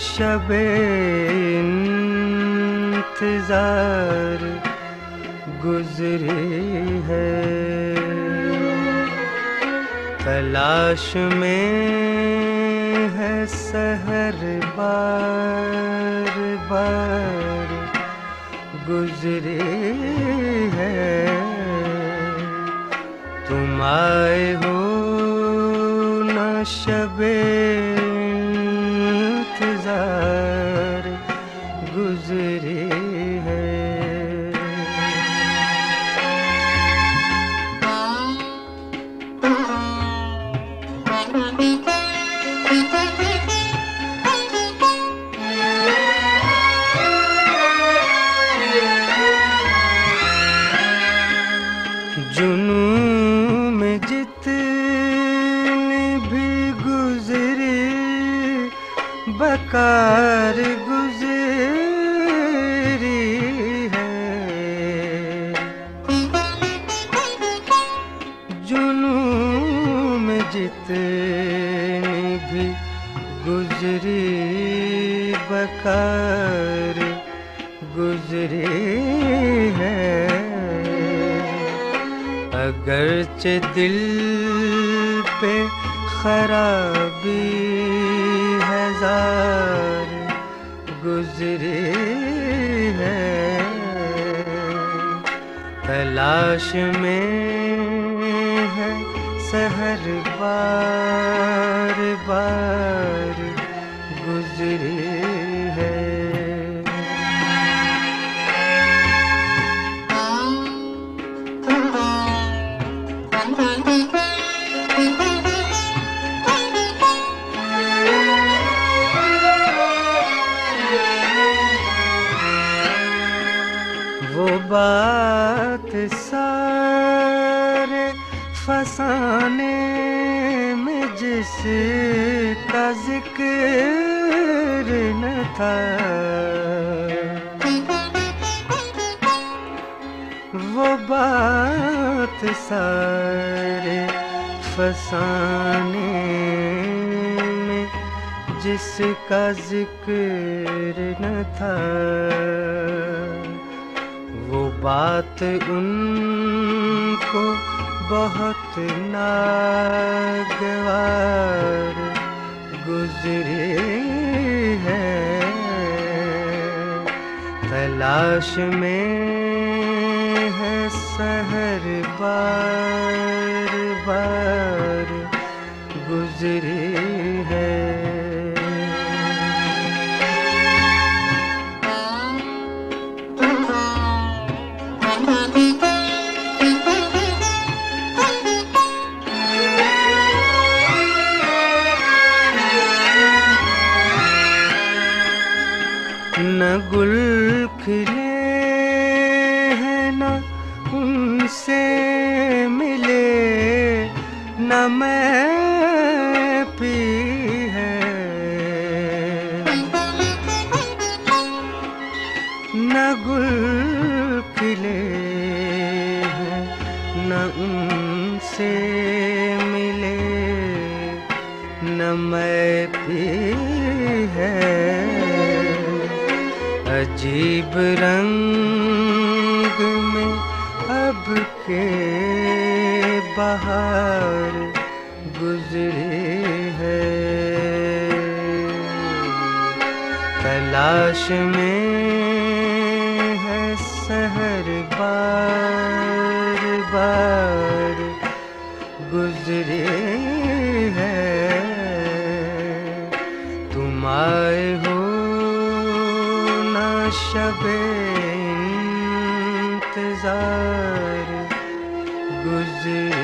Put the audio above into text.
شب انتظار گزری ہے تلاش میں ہے سحر بار بار گزری ہے تم آئے ہو نہ شب انتظار گزری ہے جنوں میں جتنی بکار گزری ہے۔ جنوں میں جتنی بھی گزری، بکار گزری ہے۔ اگرچہ دل پہ خرابی ہزار گزری ہے تلاش میں ہے سہر پار۔ بات سارے فسانے میں جس کا ذکر نہ تھا۔ وہ بات سارے فسانے میں جس کا ذکر نہ تھا۔ وہ بات ان کو بہت ناگوار گزری ہے۔ تلاش میں ہے سحر بار بار گزری نہ گل کھلے ہیں نہ ان سے ملے، نہ میں پی ہے۔ نہ گل کھلے ہیں نہ ان سے ملے، نہ میں پی ہے۔ عجیب رنگ میں اب کے بہار گزری ہے تلاش میں ہے سحر بار بار گزری ہے تم آئے ہو شب انتظار گزر